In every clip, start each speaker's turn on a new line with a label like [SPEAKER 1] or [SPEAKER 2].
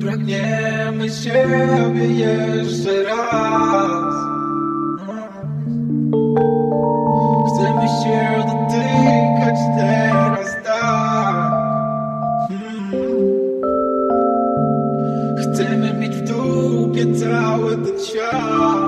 [SPEAKER 1] Pragniemy siebie jeszcze raz. Chcemy się dotykać teraz tak. Chcemy mieć w dupie cały ten świat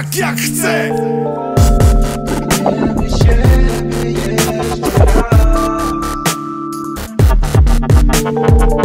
[SPEAKER 1] tak jak chcę. Thank